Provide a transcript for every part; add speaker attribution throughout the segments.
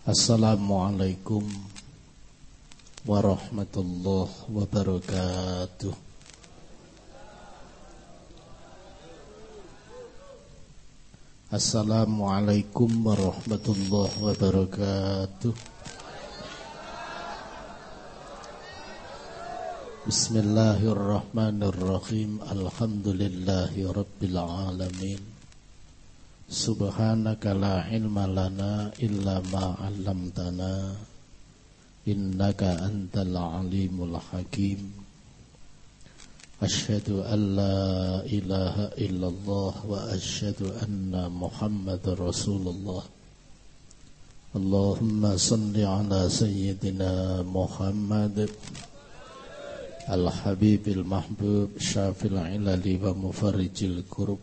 Speaker 1: Assalamualaikum warahmatullahi wabarakatuh. Assalamualaikum warahmatullahi wabarakatuh. Bismillahirrahmanirrahim. Alhamdulillahi alamin Subhanaka la ilma lana illa ma 'allamtana innaka antal alimul hakim Ashhadu an la ilaha illallah wa ashhadu anna Muhammadar Rasulullah Allahumma salli ala sayyidina Muhammad Al-Habibil Mahbub Syafil ilali wa mufarrijil kurub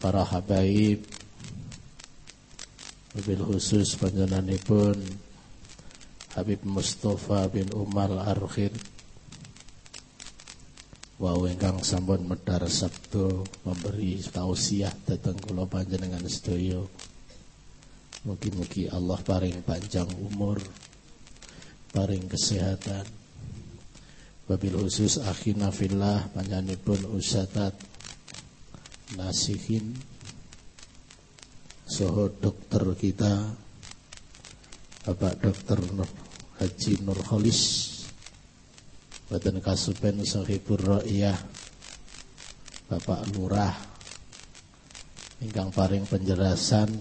Speaker 1: para habaib mobil khusus panjenenganipun Habib Mustafa bin Umar Arkhir wa ingkang sampun medar sabdo memberi tausiah dhateng kula panjenengan sedaya. Mugi-mugi Allah paring panjang umur paring kesehatan. Wabil khusus akhina fillah panjenenganipun usatat nasihin soho dokter kita Bapak Dokter Nur, Haji Nurholis Badan Kasupen Sohibur Ra'iyah Bapak Lurah ingkang paring penjelasan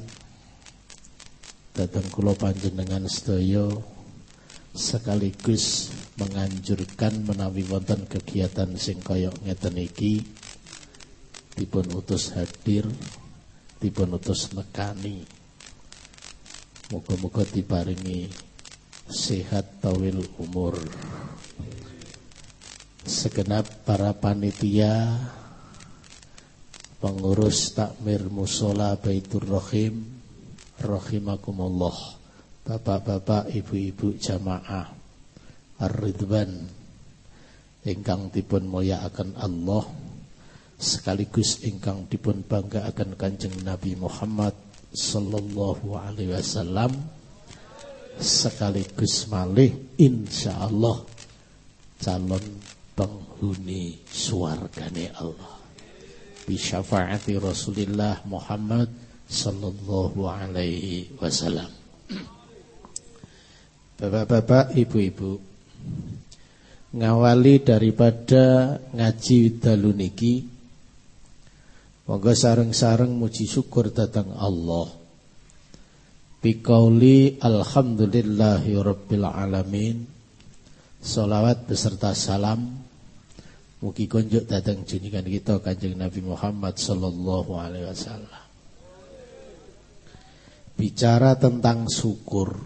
Speaker 1: datang kula panjenengan sedaya sekaligus menganjurkan menawi wonten kegiatan sing kaya ngeten dipun utus hadir dipun utus nekani. Moga-moga diparingi sehat tawil umur. Segenap para panitia pengurus takmir musola Baitur Rahim rahimakumullah. Bapak-bapak ibu-ibu jamaah Ar-Ridwan ingkang dipun akan Allah sekaligus ingkang dipun bangga akan kanjeng Nabi Muhammad sallallahu alaihi wasallam sekaligus malih insyaallah calon penghuni suargane Allah. Bi syafaati Rasulillah Muhammad sallallahu alaihi wasallam. Bapak-bapak, ibu-ibu ngawali daripada ngaji dalu niki Moga sareng-sareng muji syukur datang Allah. Bikauli alhamdulillahi rabbil alamin. Salawat beserta salam mugi kunjuk datang junjungan kita Kanjeng Nabi Muhammad sallallahu alaihi wasallam. Bicara tentang syukur.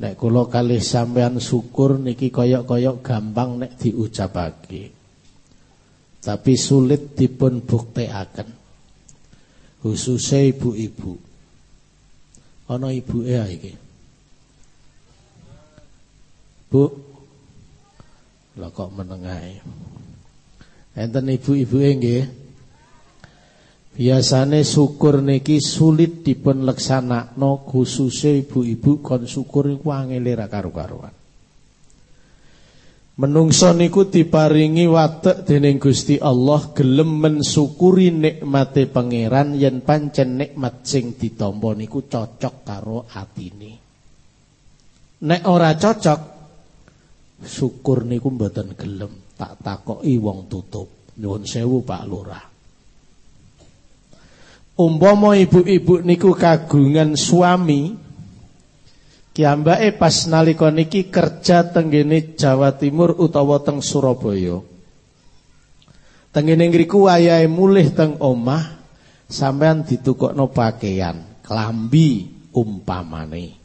Speaker 1: Nek kula kalih sampean syukur niki koyok-koyok gampang nek diucapake tapi sulit dipun buktekaken khususnya ibu-ibu. Ana ibu ya iki? Bu. Lah kok menengae enten ibu-ibu nggih. Biasane syukur niki sulit dipun leksanakno khususnya ibu-ibu kon syukur iku angel ra karu-karuan. Menungso niku diparingi watek dening Gusti Allah gelem mensyukuri nikmate pangeran yen pancen nikmat sing ditampa niku cocok karo atine. Nek ora cocok syukur niku mboten gelem tak takoki wong tutup. Nyuwun sewu Pak Lurah. Umpama ibu-ibu niku kagungan suami Kiambake pas nalika niki kerja tenggene Jawa Timur utawa teng Surabaya. Tenggene ngriku wayahe mulih teng omah sampean ditukokno pakaian, klambi umpamane.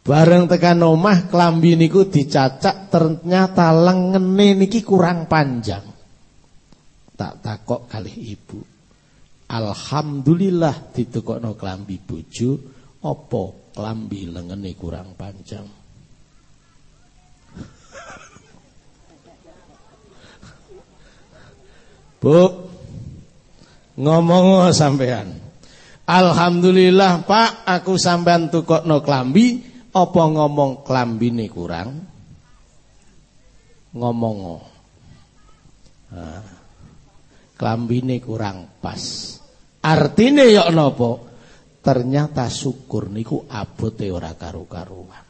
Speaker 1: Bareng tekan omah klambi niku dicacak ternyata lengene niki kurang panjang. Tak takok kali ibu. Alhamdulillah ditukokno klambi bojo apa klambi lengene kurang panjang. Bu, ngomong sampean. Alhamdulillah Pak, aku sampean tukokno klambi apa ngomong klambine kurang? Ngomong nah, klambine kurang pas. Artine ya napa? Ternyata syukur niku abote ora karu-karuan.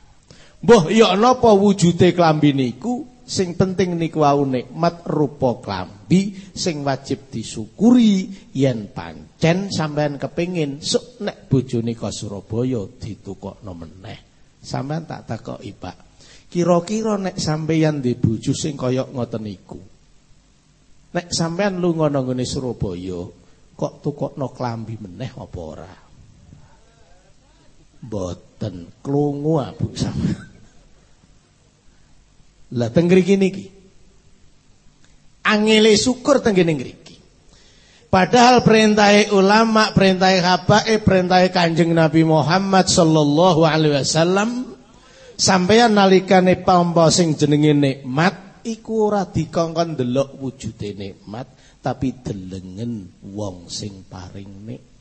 Speaker 1: Mbah ya napa wujude klambi niku? Sing penting niku wau nikmat rupa klambi sing wajib disyukuri yen pancen sampean kepengin sok nek bojone ka Surabaya ditukokno meneh. Sampeyan tak takoki, Pak. Kira-kira nek sampeyan di bojo sing kaya ngoten niku. Nek sampeyan lunga nang Surabaya, kok tukokno klambi meneh apa ora? Mboten krungu Bu sampeyan. Lah teng mriki niki. Angele syukur teng kene mriki. Padahal perintah ulama, perintah habae, perintah Kanjeng Nabi Muhammad sallallahu alaihi wasallam sampeyan nalikane pampa sing jenenge nikmat iku ora dikongkon delok wujude nikmat tapi delengen wong sing paring nikmat.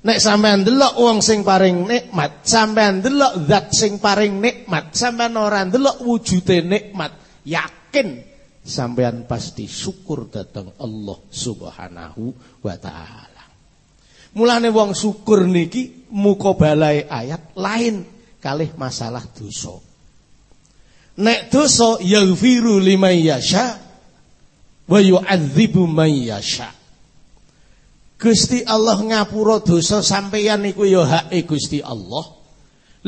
Speaker 1: Nek sampean delok wong sing paring nikmat, sampean delok zat sing paring nikmat, sampean ora delok wujude nikmat, yakin sampean pasti syukur datang Allah Subhanahu wa taala. Mulane wong syukur niki muka balai ayat lain kalih masalah dosa. Nek dosa yaghfiru liman yasha wa yu'adzibu man yasha. Gusti Allah ngapura dosa sampeyan niku ya hake Gusti Allah.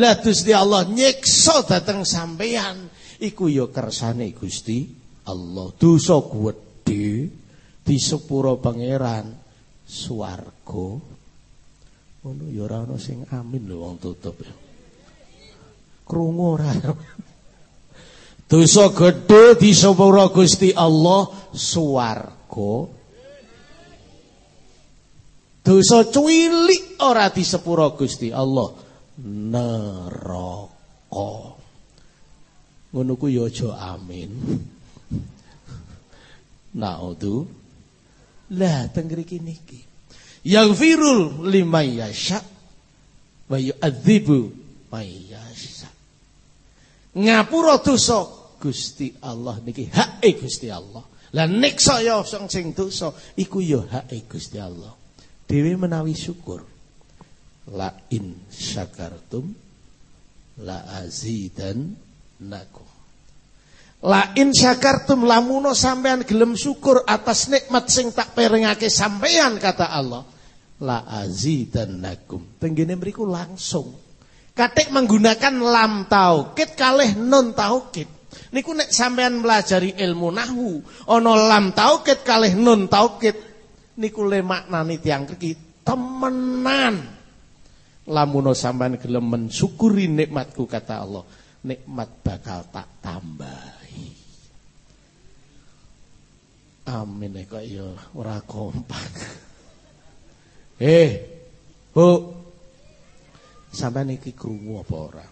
Speaker 1: Lah Gusti Allah nyiksa dateng sampeyan iku ya kersane Gusti Allah. Dosa di sepuro pangeran swarga. Ngono ya ora ana sing amin lho wong tutup. Krungu ora. Dosa di sepuro Gusti Allah swarga dosa cuwilik ora di sepuro Gusti Allah. Neraka. Ngono ku ya aja amin. Na'udhu La tengriki niki. Yaghfirul lima yasha Wa yu'adzibu yasha. Ngapura dosa Gusti Allah niki? Hak Gusti Allah. Lah niksa ya sing dosa iku ya hak Gusti Allah Dewi menawi syukur La in syakartum La azidan nakum La in syakartum lamuno sampean gelem syukur atas nikmat sing tak peringake sampean kata Allah. La azidannakum. Tenggene mriku langsung. Katik menggunakan lam taukid kalih nun taukid. Niku nek sampean melajari ilmu nahwu, ana lam taukid kalih nun taukid. Niku le maknane tiyang mriki temenan. Lamuno sampean gelem mensyukuri nikmatku kata Allah. Nikmat bakal tak tambah. Amin kok ya ora kompak. Eh, Bu. Sampeyan iki krungu apa ora?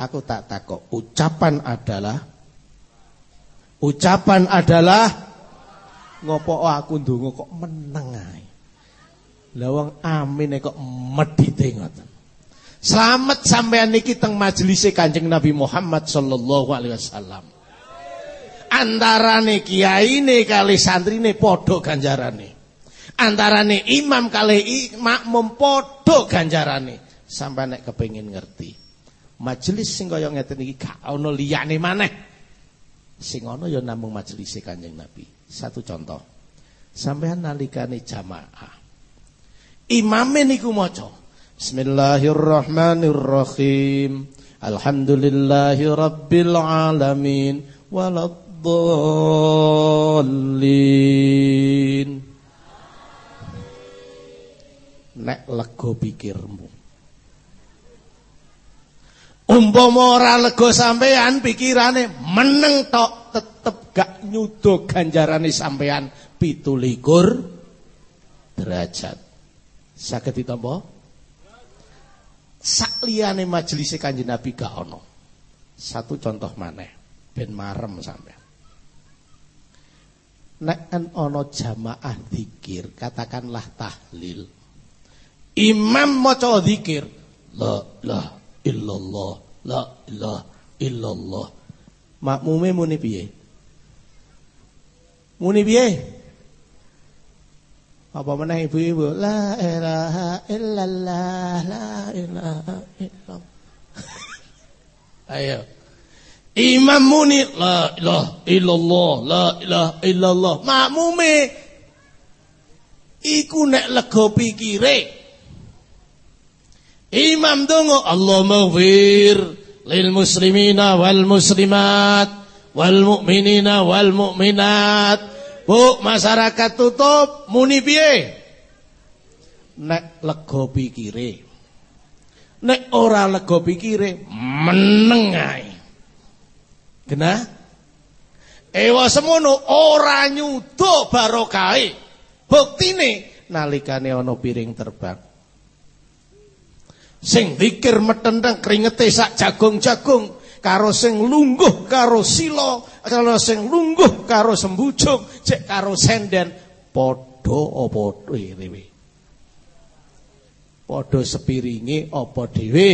Speaker 1: Aku tak takok, ucapan adalah ucapan adalah ngopo aku ndonga kok meneng ae. Lah wong amin kok medhite ngoten. Selamat sampean niki teng majelis Kanjeng Nabi Muhammad sallallahu alaihi wasallam antarane kiyaine kali santrine padha ganjarane. Antarane imam kali makmum padha ganjarane. Sampai nek kepengin ngerti. Majelis sing kaya ngeten iki gak ana liyane maneh. Sing ana ya namung majelis Kanjeng Nabi. Satu contoh. Sampean nalikane jamaah. Imame niku maca Bismillahirrahmanirrahim. Alhamdulillahi rabbil alamin waladdallin. Nek lego pikirmu. Umpama ora lego sampean pikirane meneng tok tetep gak nyudo ganjarane sampean 17 derajat. Saged ditampa? Sakliyane majelis Kanjeng Nabi gak ono. Satu contoh maneh ben marem sampean. Nek ono jamaah zikir, katakanlah tahlil. Imam maca zikir, la ilaha illallah, la ilaha illallah. Makmume muni piye? Muni piye? Apa meneh ibu-ibu? La ilaha illallah, la ilaha illallah. Ayo. Imam muni la ilaha illallah, la ilaha illallah. Makmume iku nek lega pikire. Imam dongo Allah maghfir lil muslimina wal muslimat wal mu'minina wal mu'minat Bu, masyarakat tutup muni piye? Nek lega pikire. Nek ora lega pikire, meneng ae. Ewa semono ora nyudo barokahe. Buktine nalikane ana piring terbang. Sing zikir metenteng kringete sak jagung-jagung karo sing lungguh karo sila, karo sing lungguh karo sembujung, cek karo senden padha apa dhewe. Padha sepiringe apa dhewe.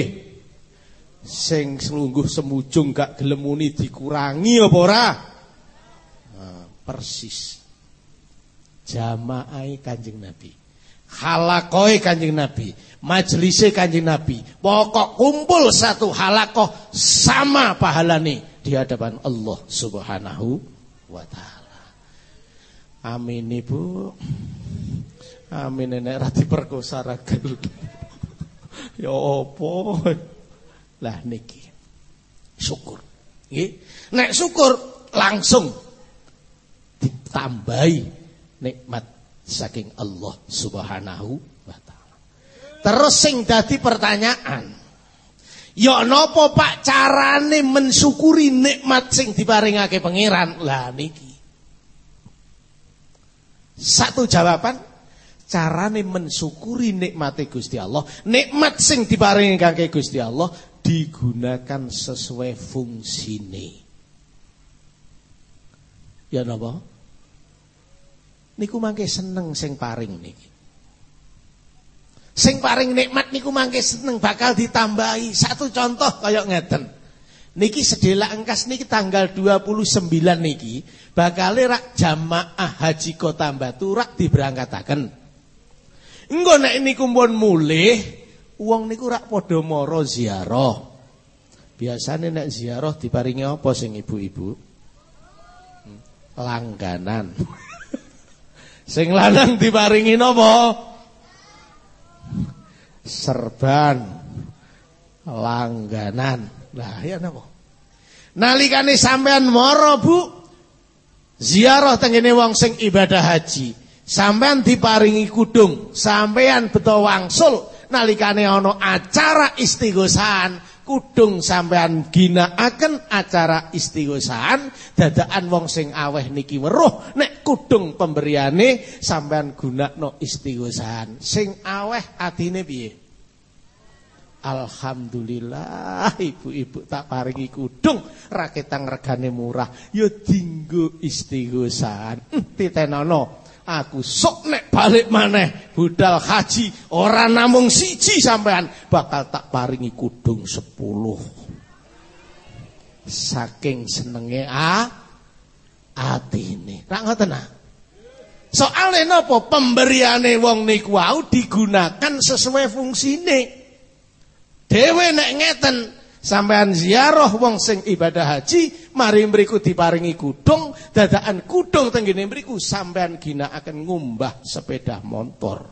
Speaker 1: Sing lungguh sembujung gak gelem muni dikurangi apa ora? Nah, persis. Jamaah Kanjeng Nabi. Halakoi Kanjeng Nabi, majelise Kanjeng Nabi. Pokok kumpul satu halakoh sama pahalane di hadapan Allah Subhanahu wa taala. Amin Ibu. Amin nek ra diperkosa ragil. ya apa? Lah niki. Syukur. Nggih. Nek syukur langsung ditambahi nikmat saking Allah Subhanahu wa taala. Terus sing dadi pertanyaan, ya napa Pak carane mensyukuri nikmat sing diparingake pangeran? Lah niki. Satu jawaban carane mensyukuri nikmate Gusti Allah, nikmat sing diparingake Gusti Allah digunakan sesuai fungsine. Ya napa? Niku mangke seneng sing paring niki. Sing paring nikmat niku mangke seneng bakal ditambahi. Satu contoh kaya ngeten. Niki sedela engkas niki tanggal 29 niki bakal rak jamaah haji Kota Batu rak diberangkataken. Engko nek niku pun mulih, wong niku rak padha mara ziarah. Biasane nek ziarah diparingi apa sing ibu-ibu? Hmm, langganan. Sing lanang diparingi napa? Serban langganan. Lah ya napa? Nalikane sampean mara Bu ziarah tengene wong sing ibadah haji, sampean diparingi kudung, sampean beto wangsul nalikane ana acara istighosahan kudung sampean ginakaken acara istighosahan dadakan wong sing aweh niki weruh nek kudung pemberiane sampean gunakno istighosahan sing aweh adine piye? Alhamdulillah ibu-ibu tak paringi kudung raketang regane murah. Ya dinggo istighosahan titenono Aku sok nek balik maneh budal haji ora namung siji sampean bakal tak paringi kudung sepuluh. Saking senenge a atine. Ra ngoten ah. Soale napa pemberiane wong niku wau digunakan sesuai fungsine. Dewe nek ngeten Sampean ziarah wong sing ibadah haji, mari mriku diparingi kudung, dadakan kudung tenggene mriku sampean ginakaken ngumbah sepeda motor.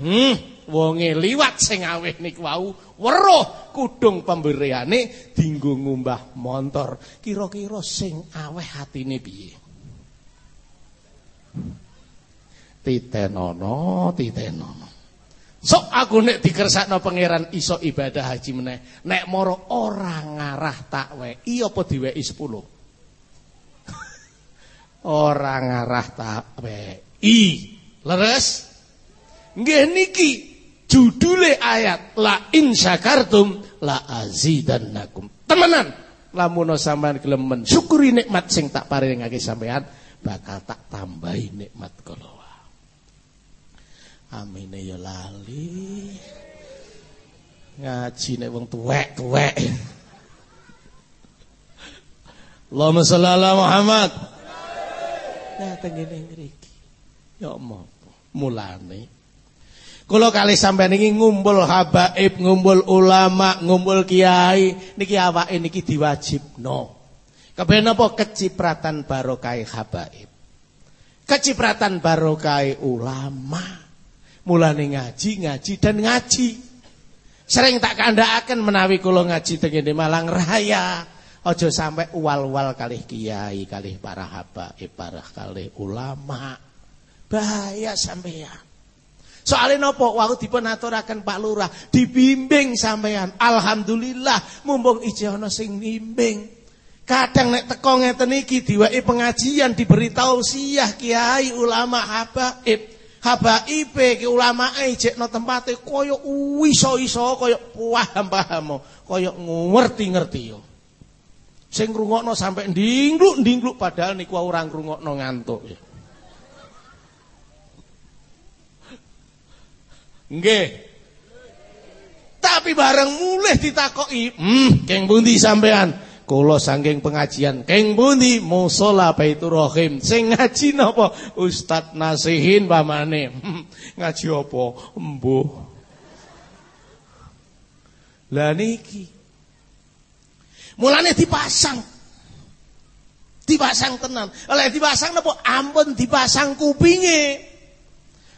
Speaker 1: Hmm, wonge liwat sing aweh niku wau weruh kudung pemberiane dinggo ngumbah motor. Kira-kira sing aweh hatine piye? Titenono, titenono. Sok aku nek dikersakno pangeran iso ibadah haji meneh. Nek moro ora ngarah tak weki apa diweki 10. ora ngarah tak weki. Leres? Nggih niki judule ayat la in syakartum la azidannakum. Temenan lamun sampean gelem mensyukuri nikmat sing tak paringake sampean bakal tak tambahi nikmat kula. Amine ya lali. Ngaji nek wong tuwek-tuwek. Allahumma sholli ala Muhammad. Nah tengene ngriki. Ya apa? Mulane Kula kali sampean iki ngumpul habaib, ngumpul ulama, ngumpul kiai, niki awake niki diwajibno. Kepen apa kecipratan barokah habaib. Kecipratan barokah ulama. Mulane ngaji, ngaji dan ngaji. Sering tak kandhakaken menawi kula ngaji teng Malang Raya. Aja sampai uwal-uwal kalih kiai, kalih para habaib, para kalih ulama. Bahaya sampeyan. Soalnya nopo waktu dipun aturaken Pak Lurah, dibimbing sampean. Alhamdulillah mumpung ijeh ana sing bimbing. Kadang nek teko ngeten iki diwaki pengajian diberi tausiah kiai ulama habaib. Habaibe ki ulamae jekno tempate kaya iso-iso kaya paham-paham kaya ngerti-ngerti yo. Sing ngrungokno sampe ndingluk-ndingluk padahal niku ora ngrungokno ngantuk ya. Nggih. Tapi bareng mulih ditakoki, "Hmm, keng pundi sampean?" Kula saking pengajian keng pundi musala Baitur Rahim. Sing ngaji napa? Ustaz Nasihin pamane. Ngaji apa? Embuh. Lah niki. Mulane dipasang. Dipasang tenan. Oleh dipasang napa? Ampun dipasang kupinge.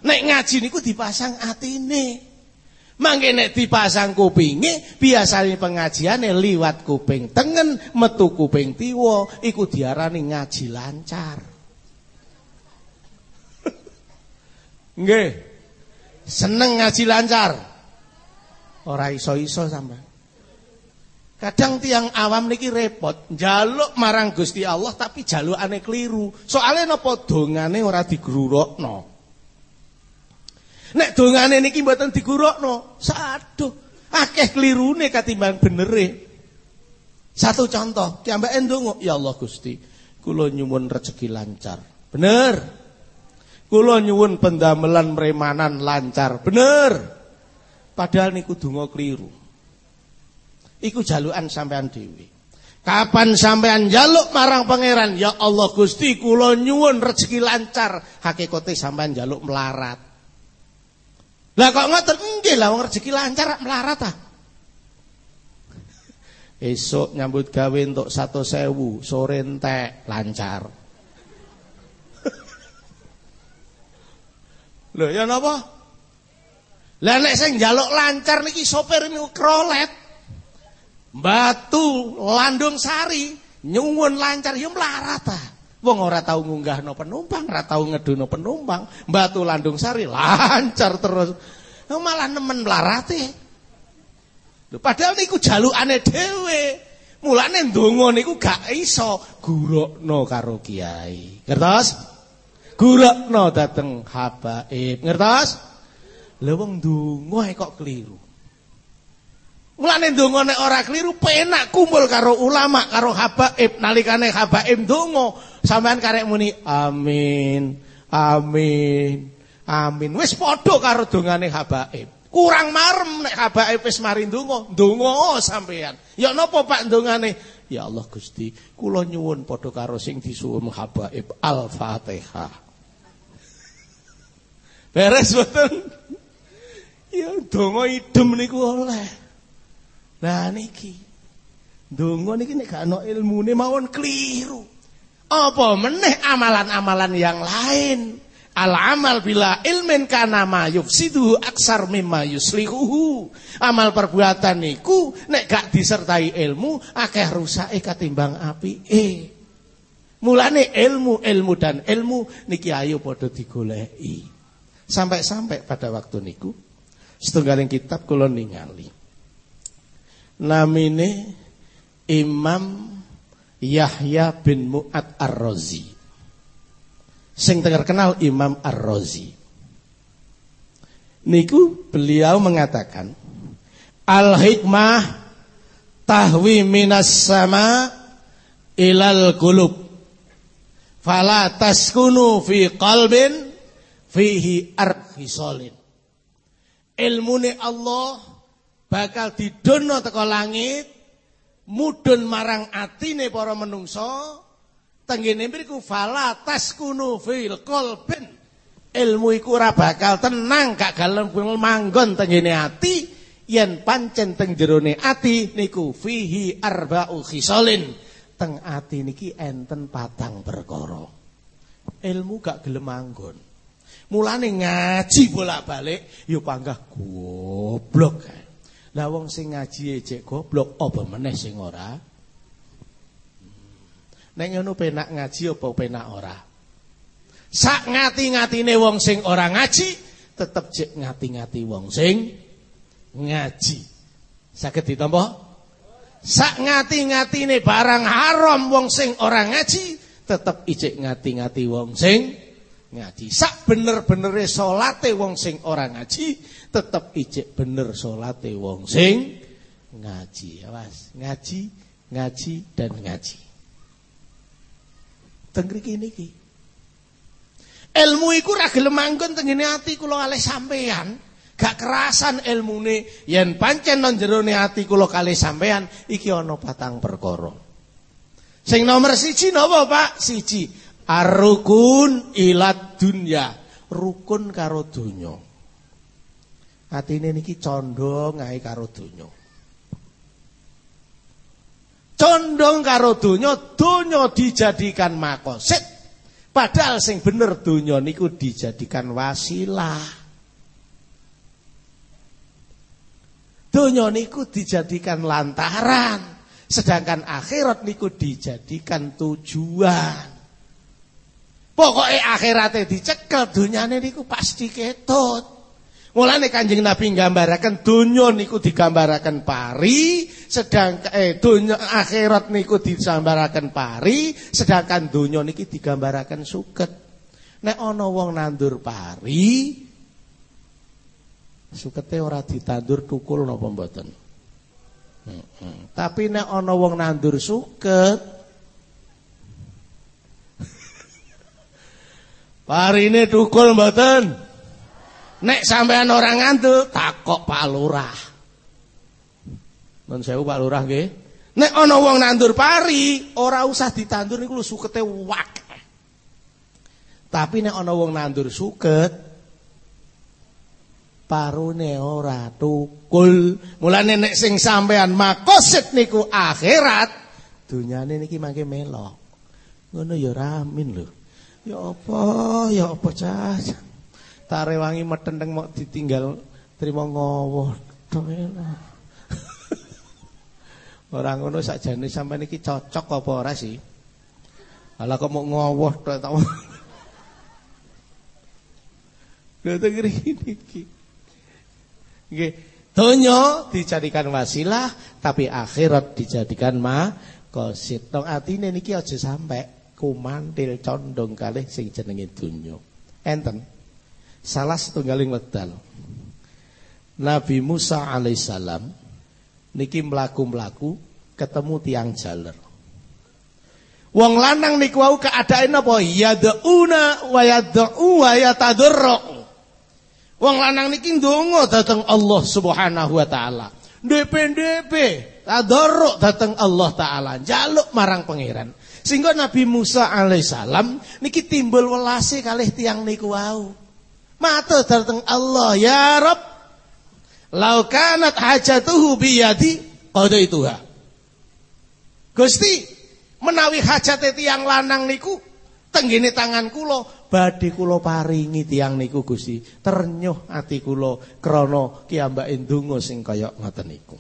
Speaker 1: Nek ngaji niku dipasang atine. Mangke nek dipasang kupinge, biasane pengajiane liwat kuping tengen, metu kuping tiwa, iku diarani ngaji lancar. Nggih. Seneng ngaji lancar. Ora iso-iso sampean. Kadang tiang awam niki repot, njaluk marang Gusti Allah tapi jalukane keliru. Soale napa dongane ora digrurukno. Nek dongane niki mboten digurukno, saduh akeh klirune katimbang benere. Satu contoh, kiambake ndonga, ya Allah Gusti, kula nyuwun rezeki lancar. Bener. Kula nyuwun pendamelan mremanan lancar. Bener. Padahal niku donga kliru. Iku jalukan sampean dhewe. Kapan sampean jaluk marang pangeran, ya Allah Gusti kula nyuwun rezeki lancar, hakikate sampean jaluk melarat. Lah kok ngoten nggih lah wong rezeki lancar melarat ah. Esok nyambut gawe satu sewu, sore entek lancar. Lho ya napa? Lah nek sing njaluk lancar niki sopir niku krolet. Batu Landung Sari nyuwun lancar ya melarat ah. Wong ora tau ngunggahno penumpang, ora tau ngedono penumpang. Batu Landung Sari lancar terus. Malah nemen mlarate. Padahal niku jalukane dhewe. Mulane ndonga niku gak iso gurukno karo kiai. Ngertos? Gurukno dateng habaib. Ngertos? Lha wong ndonga kok keliru. Mulane ndonga nek ora keliru penak kumpul karo ulama, karo habaib nalikane habaib ndonga Sampean karek muni amin. Amin. Amin. Wis padha karo dongane habaib. Kurang marem nek habaib wis mari ndonga, ndonga sampean. Ya napa Pak ndongane? Ya Allah Gusti, kula nyuwun padha karo sing disuwun habaib Al-Fatihah. Beres boten? Ya donga idem niku oleh. Nah niki. Donga niki nek gak ana ilmune mawon keliru. Apa meneh amalan-amalan yang lain? Al-amal bila ilmin kana ma yufsiduhu aksar mimma yuslihuhu. Amal perbuatan niku nek gak disertai ilmu akeh rusake katimbang apike. Mulane ilmu, ilmu dan ilmu niki ayo padha digoleki. Sampai-sampai pada waktu niku setunggaling kitab kula ningali. Namine Imam Yahya bin Mu'ad Ar-Razi. Sing terkenal Imam Ar-Razi. Niku beliau mengatakan Al-hikmah tahwi minas sama ilal qulub. Fala taskunu fi qalbin fihi arfisolin. Ilmune Allah bakal didono teko langit mudun marang atine para menungso tenggene mriku fala taskunu fil qalbin. Ilmu iku ora bakal tenang gak galem manggon tenggene ati. Yen pancen teng jerone ati niku fihi arba'u khisalin. Teng ati niki enten patang perkara. Ilmu gak gelem manggon. Mulane ngaji bolak-balik yo panggah goblok lah wong sing ngaji ejek goblok apa meneh sing ora? Nek ngono penak ngaji apa penak ora? Sak ngati-ngatine wong sing ora ngaji tetep jek ngati-ngati wong sing ngaji. Saged ditampa? Sak ngati-ngatine barang haram wong sing ora ngaji tetep ijek ngati-ngati wong sing ngaji. Sak bener-benere salate wong sing ora ngaji tetep ijek bener salate wong sing ngaji. Awas, ngaji, ngaji dan ngaji. Teng mriki niki. Ilmu iku manggon teng ngene ati kula kalih sampean. Gak kerasan ilmune yen pancen nang jerone ati kula kalih sampean iki ana patang perkara. Sing nomor siji napa Pak? Siji arukun ilat dunya. Rukun karo donya. Atine niki condong ngae karo donya. Condong karo donya, donya dijadikan makosid. Padahal sing bener donya niku dijadikan wasilah. Donya niku dijadikan lantaran, sedangkan akhirat niku dijadikan tujuan. Pokoknya akhiratnya dicekel, dunyane niku pasti ketut. Mulane Kanjeng Nabi nggambaraken donya niku digambaraken pari, sedangkan eh donya akhirat niku digambaraken pari, sedangkan donya niki digambaraken suket. Nek ana wong nandur pari, sukete ora ditandur tukul napa mboten? Tapi nek ana wong nandur suket, parine tukul mboten? Nek sampean orang ngantuk, takok Pak Lurah. Non sewu Pak Lurah nggih. Nek ana wong nandur pari, ora usah ditandur niku lho sukete wak. Tapi nek ana wong nandur suket, parune ora tukul. Mulane nek sing sampean makoset niku akhirat, dunyane niki mangke melok. Ngono ya ramin lho. Ya apa, ya apa cah. Tarewangi metenteng mau ditinggal terima ngowo. Orang ngono sakjane sampai niki cocok apa ora sih? Alah kok mau ngowoh tok ta. Lha niki. Nggih, donya dijadikan wasilah tapi akhirat dijadikan makosid. Tong atine niki aja sampai kumantil condong kalih sing jenenge donya. Enten salah setunggaling wekdal Nabi Musa alaihissalam niki melaku-melaku ketemu tiang jaler. Wong lanang niku wau keadaan apa? Yad'una wa yad'u wa yatadarru. Wong lanang niki ndonga dateng Allah Subhanahu wa taala. DP-DP tadarru dateng Allah taala, jaluk marang pangeran. Sehingga Nabi Musa alaihissalam niki timbul welase kalih tiang niku wau. Matur dateng Allah, ya Rob. Lau kanat hajatuhu biyadi qadaituha. Gusti, menawi hajate tiang lanang niku tenggene tangan kula badhe kula paringi tiang niku Gusti. Ternyuh ati kula krana kiambake ndonga sing kaya ngoten niku.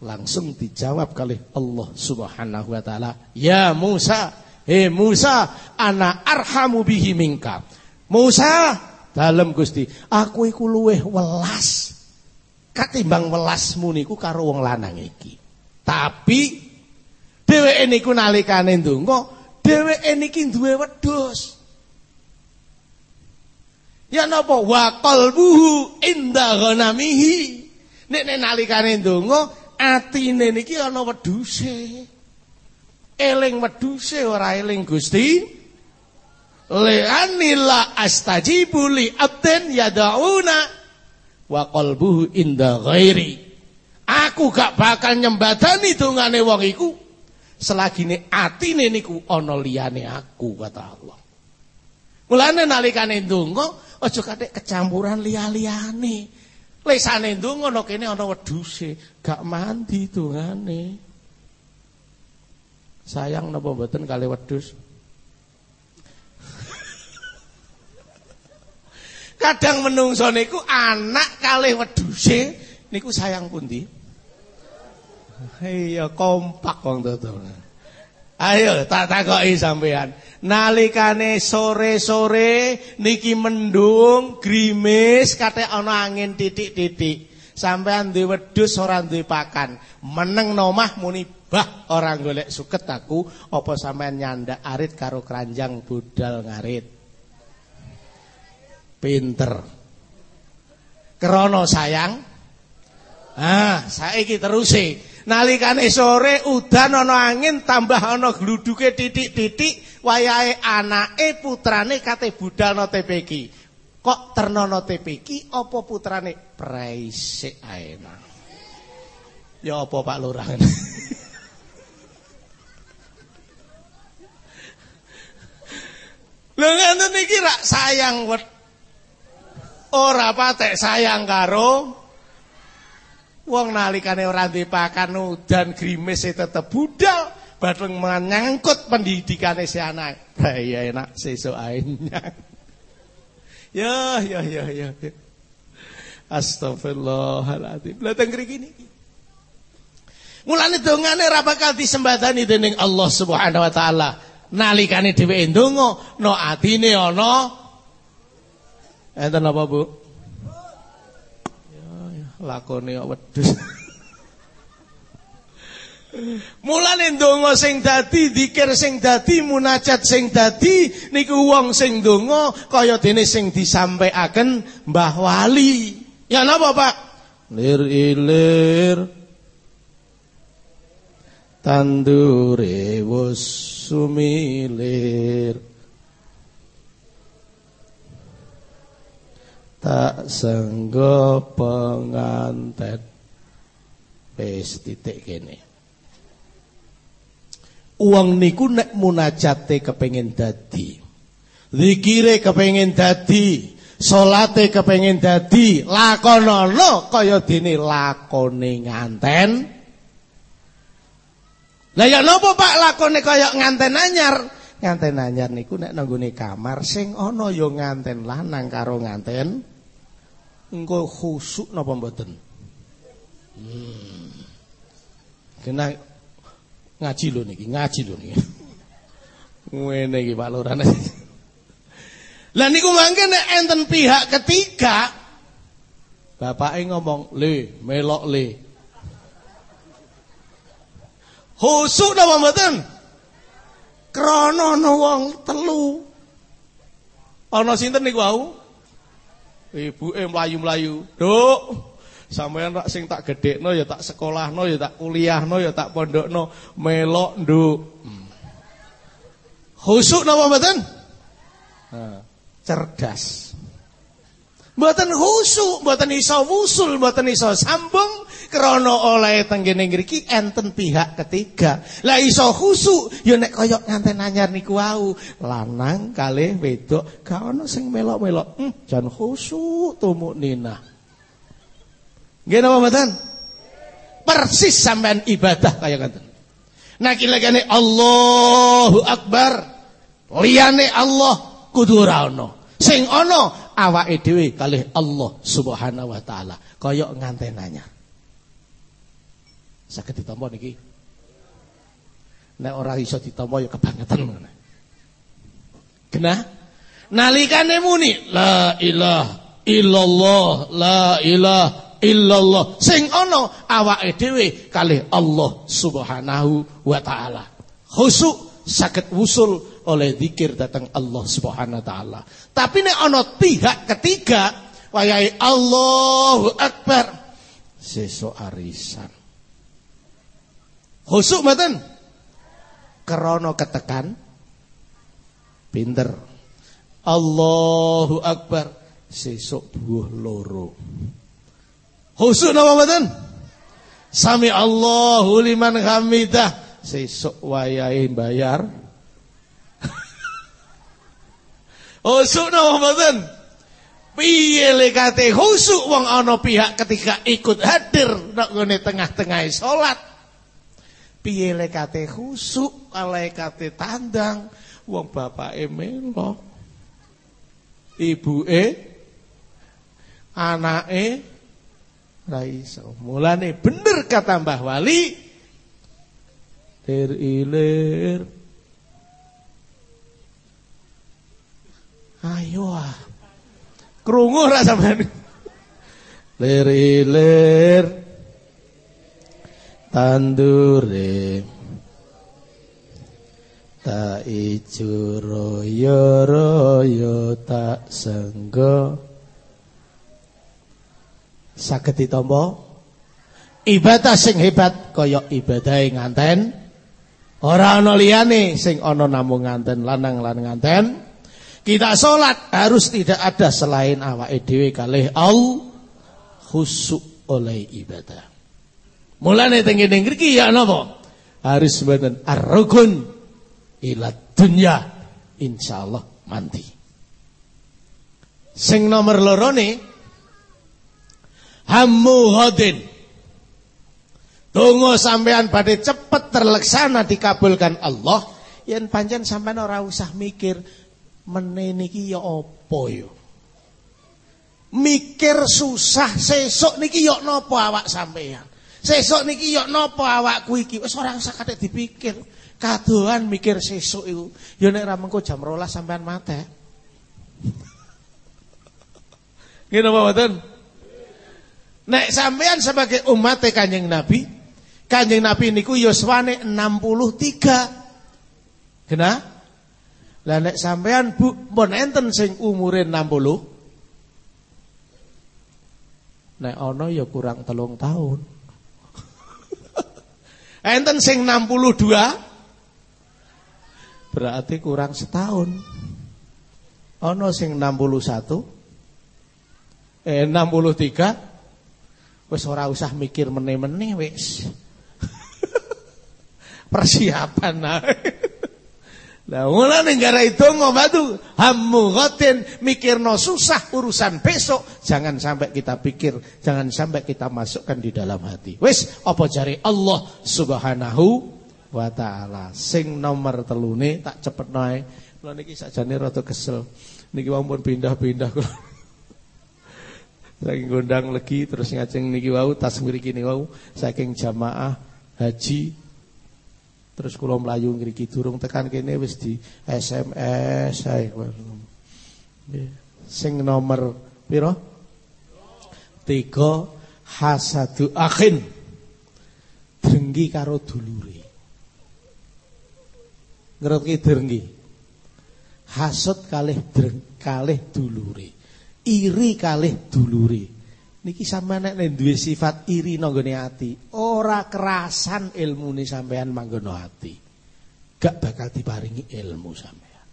Speaker 1: Langsung dijawab kali Allah Subhanahu wa taala, "Ya Musa, he Musa, ana arhamu bihi minka." Musa, dalem Gusti. Aku iku luweh welas katimbang welasmu niku karo wong lanang iki. Tapi dheweke niku nalikane ndonga, dheweke niki duwe wedhus. Ya napa wa qalbuhu inda ghanamihi. Nek nek nalikane ndonga atine niki ana wedhuse. Eling wedhuse ora eling Gusti. Le'anila astajibu li abden yada'una wa qalbuhu inda ghairi. Aku gak bakal nyembadani dongane wong iku selagine atine niku ana liyane aku kata Allah. Mulane nalikane ndonga aja kathek kecampuran liya-liyane. Lesane ndonga ana kene ana wedhuse, gak mandi dongane. Sayang napa mboten kali wedhus? Kadang menungso niku anak kalih wedhuse niku sayang pundi? Iya kompak wong toto. Ayo tak takoki sampean. Nalikane sore-sore niki mendung, grimis, kate ana angin titik-titik. Sampean duwe wedhus ora duwe pakan. Meneng nomah muni bah orang golek suket aku apa sampean nyandak arit karo keranjang budal ngarit pinter. Krono sayang. Ah, saiki teruse. Nalikane sore udan ana angin tambah ana gluduke titik-titik wayahe anake putrane kate budal no TPQ. Kok ternono TPQ apa putrane praisik ae Ya apa Pak Lurah? Lho ngoten iki rak sayang ora patek sayang karo wong nalikane ora ndek pakan udan grimis e tetep budal bareng menyangkut pendidikane si anak. Ha iya enak sesuk ae. Ya ya ya ya. Astagfirullahaladzim. Lah teng mriki niki. Mulane dongane ora bakal disembadani dening Allah Subhanahu wa taala. Nalikane dheweke ndonga, no atine ana Enten apa, Bu? Ya, ya lakone kok wedhus. Mulane ndonga sing dadi, zikir sing dadi, munajat sing dadi niku wong sing ndonga kaya dene sing disampaikan Mbah Wali. Ya napa, Pak? Lir ilir tandure wus sumilir tak senggo penganten. Wis titik kene. Uang niku nek munajate kepengin dadi. Zikire kepengin dadi. Salate kepengin dadi. Lakonono kaya dene lakone nganten. Lah ya napa Pak lakone kaya nganten anyar? Nganten anyar niku nek nanggone kamar sing ana ya nganten lanang karo nganten engko khusuk napa mboten? Hmm. Kena ngaji lho niki, ngaji lho niki. Ngene iki Pak Lurah. Lah niku mangke nek enten pihak ketiga bapake ngomong, "Le, melok le." Khusuk napa mboten? Krana ana wong telu. Ana sinten niku wau? Ibuke mlayu-mlayu. Duk, sampeyan rak sing tak gedhekno ya tak sekolahno ya tak kuliahno ya tak pondokno melok nduk. Hmm. Khusuk napa mboten? cerdas. Mboten khusuk, mboten iso wusul, mboten iso sambung krana oleh tenggene ngriki enten pihak ketiga. Lah iso khusuk ya nek kaya nganten anyar niku wau, lanang kalih wedok gak ono sing melok-melok. Hmm, jan khusuk tumuk nina. Nggih napa mboten? Persis sampean ibadah kaya ngoten. Nah kilagane Allahu Akbar. Liyane Allah kudu ora ono. Sing ana awake dhewe kalih Allah Subhanahu wa taala kaya nganten anyar. Saged ditampa niki. Nek ora iso ditampa ya kebangetan ngono. Genah. Nalikane muni la ilaha illallah la ilaha illallah sing ana awake dhewe kalih Allah Subhanahu wa taala. Khusuk saged wusul oleh zikir datang Allah Subhanahu wa taala. Tapi nek ana pihak ketiga wayahe Allahu Akbar sesuk arisan. Khusuk mboten? Krana ketekan pinter. Allahu Akbar sesuk buah loro. Khusuk napa mboten? Sami Allahu liman hamidah sesuk wayahe bayar. Khusuk napa mboten? Piye lekate khusuk wong ana pihak ketika ikut hadir nek ngene tengah-tengah salat. Piye lekate khusuk, lekate tandang wong bapake melo. Ibuke anake ra iso. Mulane bener kata Mbah Wali lir Ayo ah. Krungu ra sampean. Lir-lir tandure. Tak ijo royo-royo tak senggo. Saged ditampa ibadah sing hebat kaya ibadah nganten. Ora ana liyane sing ana namung nganten lanang lan nganten kita sholat harus tidak ada selain awake dhewe kalih au khusuk oleh ibadah. Mulane teng kene mriki ya napa? Harus mboten ar-rukun ila dunya insyaallah mandi. Sing nomor loro ne hammu hadin. Tunggu sampean badhe cepet terlaksana dikabulkan Allah yen pancen sampean ora usah mikir meneh niki ya apa ya? Mikir susah sesuk niki ya napa awak sampean? Sesuk niki ya napa awakku iki? Wis ora usah kate dipikir. Kadohan mikir sesuk iku. Ya nek ra mengko jam 12 sampean mate. Ngene apa mboten? Nek sampean sebagai umat Kanjeng Nabi, Kanjeng Nabi niku ya swane 63. Kenapa? Lah nek sampean Bu pun enten sing umure 60. Nek ana ya kurang telung tahun. enten sing 62 berarti kurang setahun. Ana sing 61 eh 63 wis ora usah mikir meneh-meneh wis. Persiapan nah. Lah mulane gara itu ngobatu hammu ghatin mikirno susah urusan besok jangan sampai kita pikir jangan sampai kita masukkan di dalam hati. Wis apa jari Allah Subhanahu wa taala. Sing nomor telune tak cepet nae. Kula niki sakjane rada kesel. Niki wau pun pindah-pindah kula. Saking gondang terus ngajeng niki wau tas mriki niki wau saking jamaah haji Terus kula mlayu ngriki durung tekan kene wis di SMS ae. Sing nomor pira? Tiga hasadu akhin. Drengki karo dulure. Ngerti drengki? Hasud kalih dreng kalih dulure. Iri kalih dulure. Niki sampean nek duwe sifat iri nanggone ati, ora kerasan ilmune sampean manggono ati. Gak bakal diparingi ilmu sampean.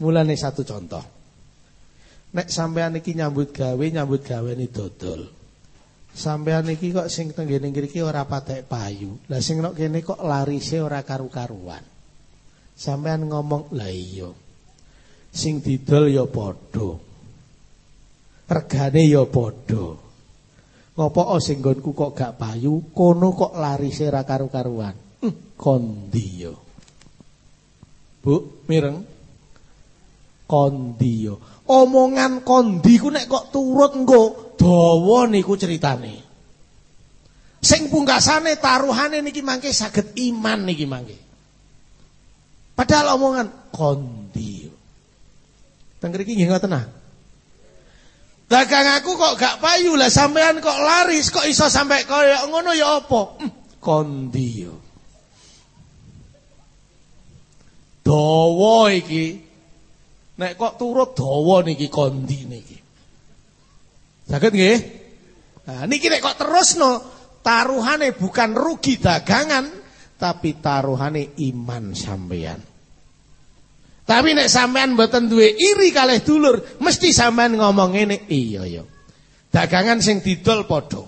Speaker 1: Mulane satu contoh. Nek sampean iki nyambut gawe, nyambut gawe ni dodol. Sampean iki kok sing tenggene iki ora patek payu. Lah sing nek kene kok larise ora karu-karuan. Sampean ngomong, "Lah iya." Sing didol ya padha regane ya padha. Ngopo oh, sing nggonku kok gak payu, kono kok larise ra karu-karuan. Hm, kondiyo. Bu, mireng. Kondiyo. Omongan kondi ku nek kok turut nggo dawa niku ceritane. Sing pungkasane taruhane niki mangke saged iman niki mangke. Padahal omongan kondiyo. Teng mriki nggih ah. Dagang aku kok gak payu lah sampean kok laris kok iso sampai kaya ngono ya apa? Hmm, kondi yo. Dawa iki. Nek kok turut dawa niki kondi niki. Saged nggih? Nah, niki nek kok terusno taruhane bukan rugi dagangan tapi taruhane iman sampean. Tapi nek sampean mboten duwe iri kalih dulur, mesti sampean ngomong ngene, iya ya. Dagangan sing didol padha.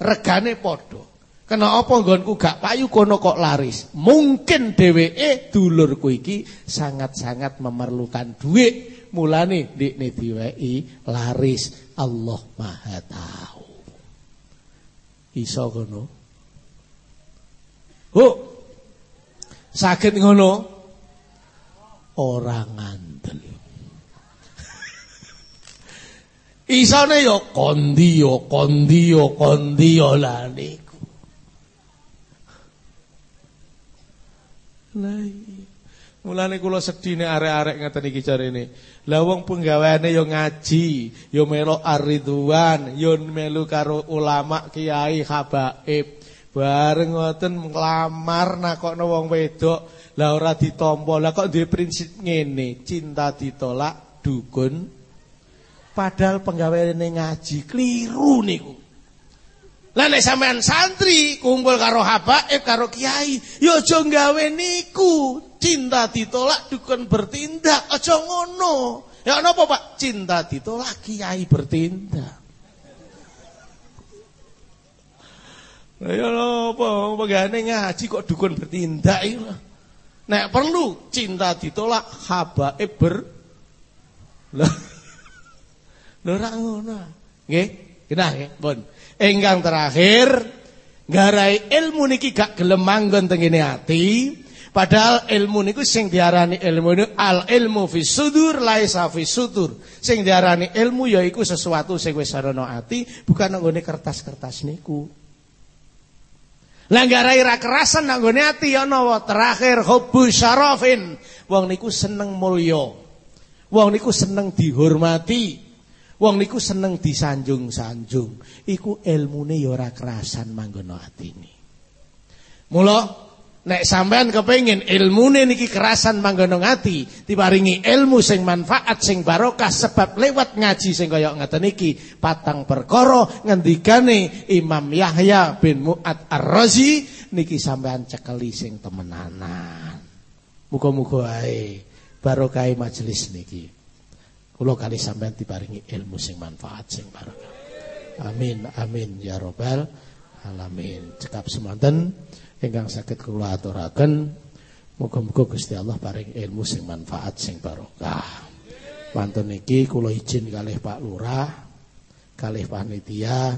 Speaker 1: Regane padha. Kena apa nggonku gak payu kono kok laris. Mungkin dheweke dulurku iki sangat-sangat memerlukan duit. Mulane ndikne diweki laris. Allah Maha tahu. Iso kono. Oh. Saged ngono orang ngandel. Isane yo kondi yo kondi yo kondi yo lah niku. Lah iya. Mulane kula sedih nek arek-arek ngeten iki jarene. Lah wong penggaweane yo ngaji, yo melo aridwan, yo melu karo ulama kiai habaib. Bareng ngoten nglamar nakokno wong wedok lah ora ditampa. Lah kok duwe prinsip ngene, cinta ditolak dukun padahal penggaweane ngaji keliru niku. Lah nek sampean santri kumpul karo habaib karo kiai, ya aja gawe niku. Cinta ditolak dukun bertindak, aja ngono. Ya napa Pak? Cinta ditolak kiai bertindak. Ya napa pegane ngaji kok dukun bertindak iku. Nek perlu cinta ditolak habaib ber Lah. Lho ra ngono. Nggih, genah nggih, pun. Ingkang terakhir, garai ilmu niki gak gelem manggon teng ati. Padahal ilmu niku sing diarani ilmu ini al ilmu fi sudur laisa fi sudur. Sing diarani ilmu yaiku sesuatu sing wis ana ati, bukan nggone kertas-kertas niku. Langgarai ra kerasan nang gone ati ana terakhir hubbu syarafin. Wong niku seneng mulya. Wong niku seneng dihormati. Wong niku seneng disanjung-sanjung. Iku ilmune ya ora kerasan manggono atine. Mula Nek sampean kepengin ilmune niki kerasan manggono ngati, diparingi ilmu sing manfaat sing barokah sebab lewat ngaji sing kaya ngeten iki patang perkara ngendikane Imam Yahya bin Mu'ad Ar-Razi niki sampean cekeli sing temenanan. Muga-muga ae barokah majelis niki. Kula kali sampean diparingi ilmu sing manfaat sing barokah. Amin amin ya robbal alamin. Cekap semanten ingkang saged kula aturaken muga-muga Gusti Allah paring ilmu sing manfaat sing barokah. Wonten niki kula izin kalih Pak Lurah, kalih panitia,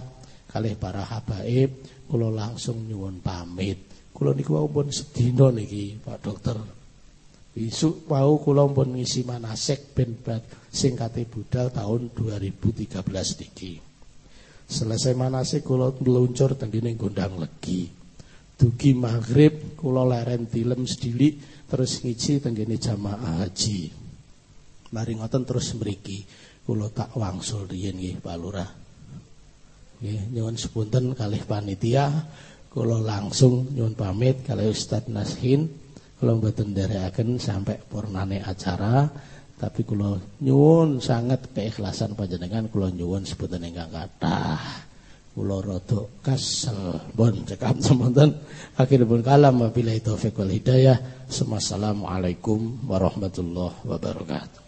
Speaker 1: kalih para habaib, kula langsung nyuwun pamit. Kula niku pun sedina niki Pak Dokter. Besok mau kula pun ngisi manasik ben sing kate budal tahun 2013 niki. Selesai manasik kula meluncur teng Gondang Legi. Dugi maghrib kula leren tilem sedilik terus ngiji tenggene jamaah haji. Mari ngoten terus mriki kula tak wangsul riyen nggih Pak Lurah. Nggih nyuwun sepunten kalih panitia kula langsung nyuwun pamit kalih Ustadz Nashin kula mboten nderekaken sampai purnane acara tapi kula nyuwun sangat keikhlasan panjenengan kula nyuwun sepunten ingkang kathah kula rada kasel bon cekap semonten akhiripun kalam wabillahi taufik wal hidayah. Assalamualaikum warahmatullahi wabarakatuh